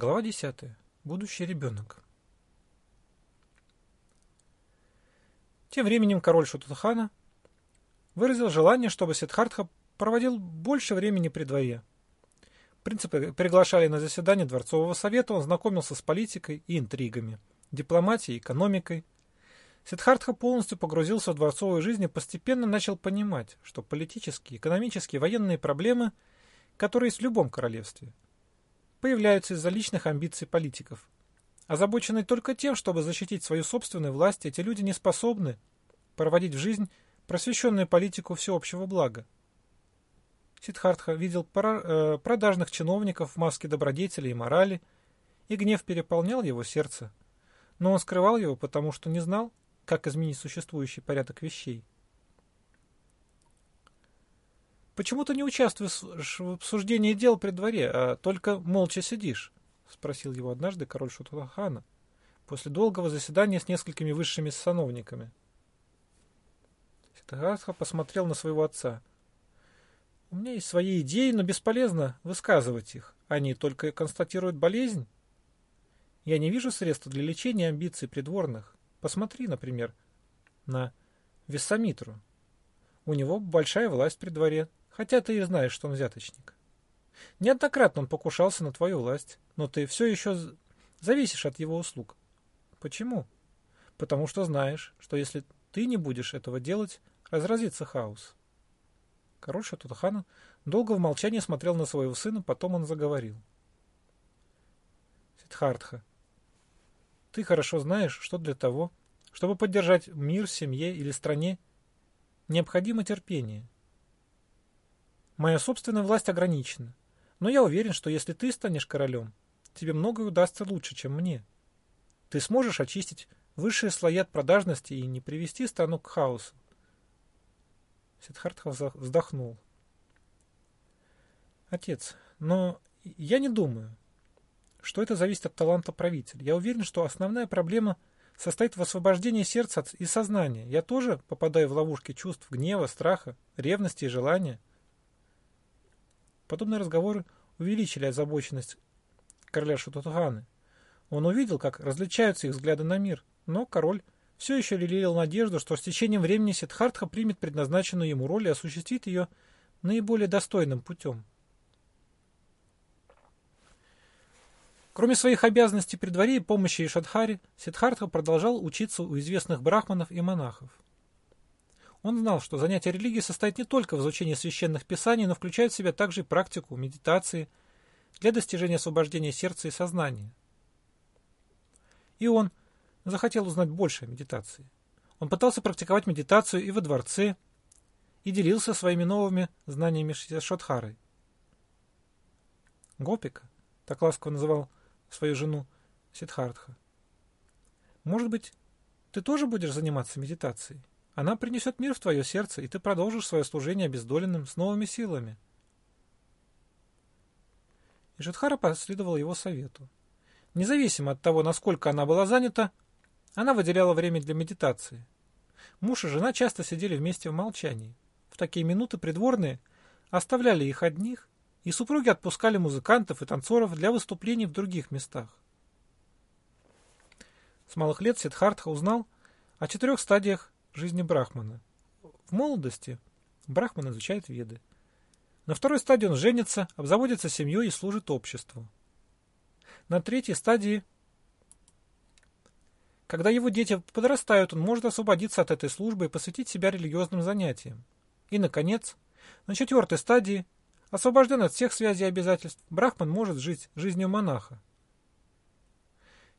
Глава 10. Будущий ребенок. Тем временем король Шутутхана выразил желание, чтобы Сиддхартха проводил больше времени при дворе. Принципы приглашали на заседание Дворцового совета, он знакомился с политикой и интригами, дипломатией, экономикой. Сиддхартха полностью погрузился в дворцовую жизнь и постепенно начал понимать, что политические, экономические, военные проблемы, которые есть в любом королевстве – появляются из-за личных амбиций политиков. Озабоченные только тем, чтобы защитить свою собственную власть, эти люди не способны проводить в жизнь просвещенную политику всеобщего блага. Сиддхартха видел э, продажных чиновников в маске добродетели и морали, и гнев переполнял его сердце. Но он скрывал его, потому что не знал, как изменить существующий порядок вещей. «Почему ты не участвуешь в обсуждении дел при дворе, а только молча сидишь?» — спросил его однажды король Шутахана после долгого заседания с несколькими высшими сановниками. Ситагатха посмотрел на своего отца. «У меня есть свои идеи, но бесполезно высказывать их. Они только констатируют болезнь. Я не вижу средств для лечения амбиций придворных. Посмотри, например, на Вессамитру. У него большая власть при дворе, Хотя ты и знаешь, что он взяточник. Неоднократно он покушался на твою власть, но ты все еще зависишь от его услуг. Почему? Потому что знаешь, что если ты не будешь этого делать, разразится хаос. Король Шатутахана долго в молчании смотрел на своего сына, потом он заговорил. Сидхартха, ты хорошо знаешь, что для того, чтобы поддержать мир семье или стране, необходимо терпение – Моя собственная власть ограничена. Но я уверен, что если ты станешь королем, тебе многое удастся лучше, чем мне. Ты сможешь очистить высшие слои от продажности и не привести страну к хаосу. Сиддхартха вздохнул. Отец, но я не думаю, что это зависит от таланта правителя. Я уверен, что основная проблема состоит в освобождении сердца и сознания. Я тоже попадаю в ловушки чувств гнева, страха, ревности и желания. Подобные разговоры увеличили озабоченность короля Шутутганы. Он увидел, как различаются их взгляды на мир, но король все еще лелеял надежду, что с течением времени Сиддхартха примет предназначенную ему роль и осуществит ее наиболее достойным путем. Кроме своих обязанностей при дворе и помощи Ишадхаре, Сиддхартха продолжал учиться у известных брахманов и монахов. Он знал, что занятие религией состоит не только в изучении священных писаний, но включает в себя также практику медитации для достижения освобождения сердца и сознания. И он захотел узнать больше о медитации. Он пытался практиковать медитацию и во дворце, и делился своими новыми знаниями с Шадхарой. Гопика, так ласково называл свою жену Сидхартха. Может быть, ты тоже будешь заниматься медитацией? Она принесет мир в твое сердце, и ты продолжишь свое служение обездоленным с новыми силами. И Житхара последовала его совету. Независимо от того, насколько она была занята, она выделяла время для медитации. Муж и жена часто сидели вместе в молчании. В такие минуты придворные оставляли их одних, и супруги отпускали музыкантов и танцоров для выступлений в других местах. С малых лет Сиддхартха узнал о четырех стадиях жизни Брахмана. В молодости Брахман изучает веды. На второй стадии он женится, обзаводится семьей и служит обществу. На третьей стадии, когда его дети подрастают, он может освободиться от этой службы и посвятить себя религиозным занятиям. И, наконец, на четвертой стадии, освобожден от всех связей и обязательств, Брахман может жить жизнью монаха.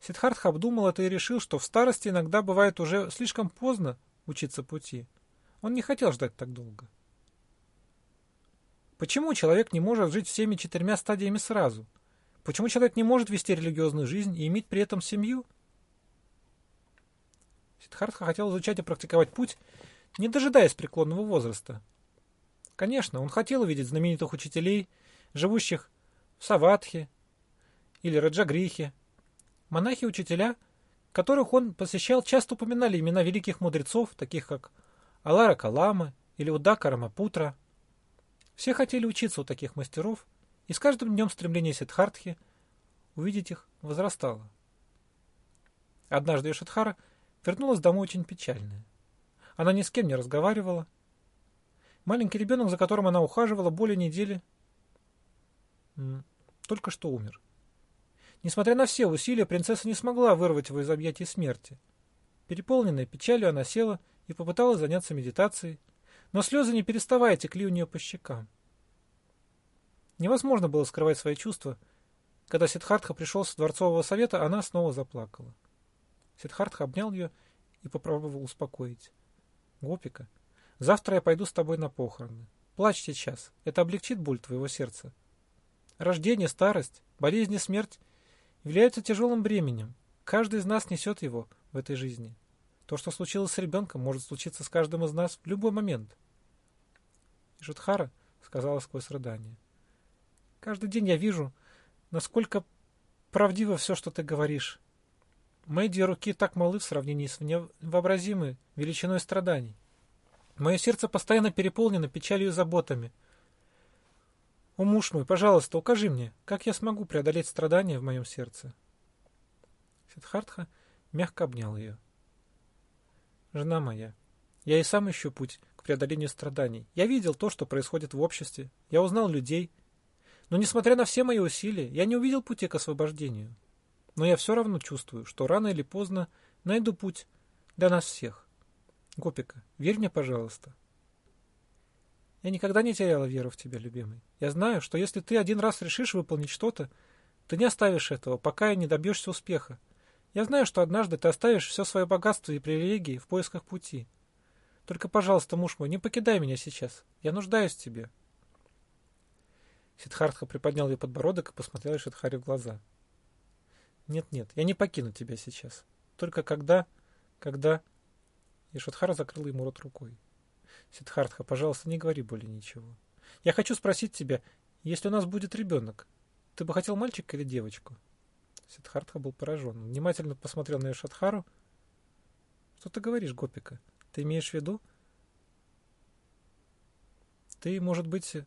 Сиддхартха обдумал это и решил, что в старости иногда бывает уже слишком поздно учиться пути. Он не хотел ждать так долго. Почему человек не может жить всеми четырьмя стадиями сразу? Почему человек не может вести религиозную жизнь и иметь при этом семью? Сиддхартха хотел изучать и практиковать путь, не дожидаясь преклонного возраста. Конечно, он хотел увидеть знаменитых учителей, живущих в Саватхе или Раджагрихе. Монахи-учителя – которых он посещал, часто упоминали имена великих мудрецов, таких как Алара Калама или Удака Рамапутра. Все хотели учиться у таких мастеров, и с каждым днем стремление Сиддхартхи увидеть их возрастала. Однажды Ишидхара вернулась домой очень печальная. Она ни с кем не разговаривала. Маленький ребенок, за которым она ухаживала более недели, только что умер. Несмотря на все усилия, принцесса не смогла вырвать его из объятий смерти. Переполненная печалью, она села и попыталась заняться медитацией, но слезы не переставая текли у нее по щекам. Невозможно было скрывать свои чувства. Когда Сидхартха пришел с дворцового совета, она снова заплакала. Сидхартха обнял ее и попробовал успокоить. «Гопика, завтра я пойду с тобой на похороны. Плачь сейчас, это облегчит боль твоего сердца. Рождение, старость, болезни, смерть являются тяжелым бременем. Каждый из нас несет его в этой жизни. То, что случилось с ребенком, может случиться с каждым из нас в любой момент. Жутхара сказала сквозь рыдание. Каждый день я вижу, насколько правдиво все, что ты говоришь. Мои две руки так малы в сравнении с невообразимой величиной страданий. Мое сердце постоянно переполнено печалью и заботами. О, муж мой, пожалуйста, укажи мне, как я смогу преодолеть страдания в моем сердце. Сидхартха мягко обнял ее. Жена моя, я и сам ищу путь к преодолению страданий. Я видел то, что происходит в обществе. Я узнал людей, но, несмотря на все мои усилия, я не увидел пути к освобождению. Но я все равно чувствую, что рано или поздно найду путь для нас всех. Гопика, верь мне, пожалуйста. Я никогда не теряла веру в тебя, любимый. Я знаю, что если ты один раз решишь выполнить что-то, ты не оставишь этого, пока не добьешься успеха. Я знаю, что однажды ты оставишь все свое богатство и привилегии в поисках пути. Только, пожалуйста, муж мой, не покидай меня сейчас. Я нуждаюсь в тебе. Сидхартха приподнял ее подбородок и посмотрел Ишидхаре в глаза. «Нет-нет, я не покину тебя сейчас. Только когда... когда...» Ишидхара закрыл ему рот рукой. «Сидхартха, пожалуйста, не говори более ничего. Я хочу спросить тебя, если у нас будет ребенок, ты бы хотел мальчика или девочку?» Сидхартха был поражен. внимательно посмотрел на Ишадхару. «Что ты говоришь, Гопика? Ты имеешь в виду?» «Ты, может быть,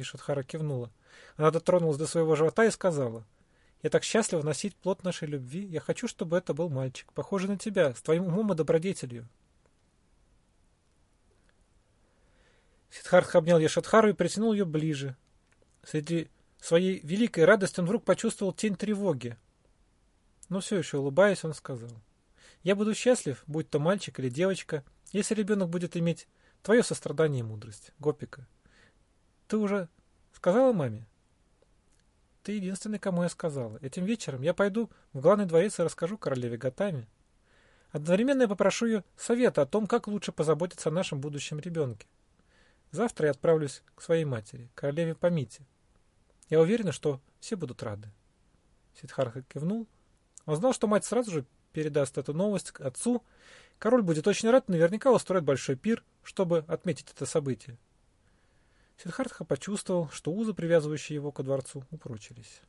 и Шатхара кивнула. Она дотронулась до своего живота и сказала. «Я так счастлива носить плод нашей любви. Я хочу, чтобы это был мальчик, похожий на тебя, с твоим умом и добродетелью». Сидхартха обнял Яшатхару и притянул ее ближе. Среди своей великой радости он вдруг почувствовал тень тревоги. Но все еще улыбаясь, он сказал. «Я буду счастлив, будь то мальчик или девочка, если ребенок будет иметь твое сострадание и мудрость, Гопика. Ты уже сказала маме? Ты единственный, кому я сказала. Этим вечером я пойду в главный дворец и расскажу королеве Гатами. Одновременно я попрошу ее совета о том, как лучше позаботиться о нашем будущем ребенке. Завтра я отправлюсь к своей матери, королеве Памите. Я уверена, что все будут рады. Сидхарха кивнул. Он знал, что мать сразу же передаст эту новость отцу. Король будет очень рад, наверняка устроит большой пир, чтобы отметить это событие. Сиддхартха почувствовал, что узы, привязывающие его ко дворцу, упрочились.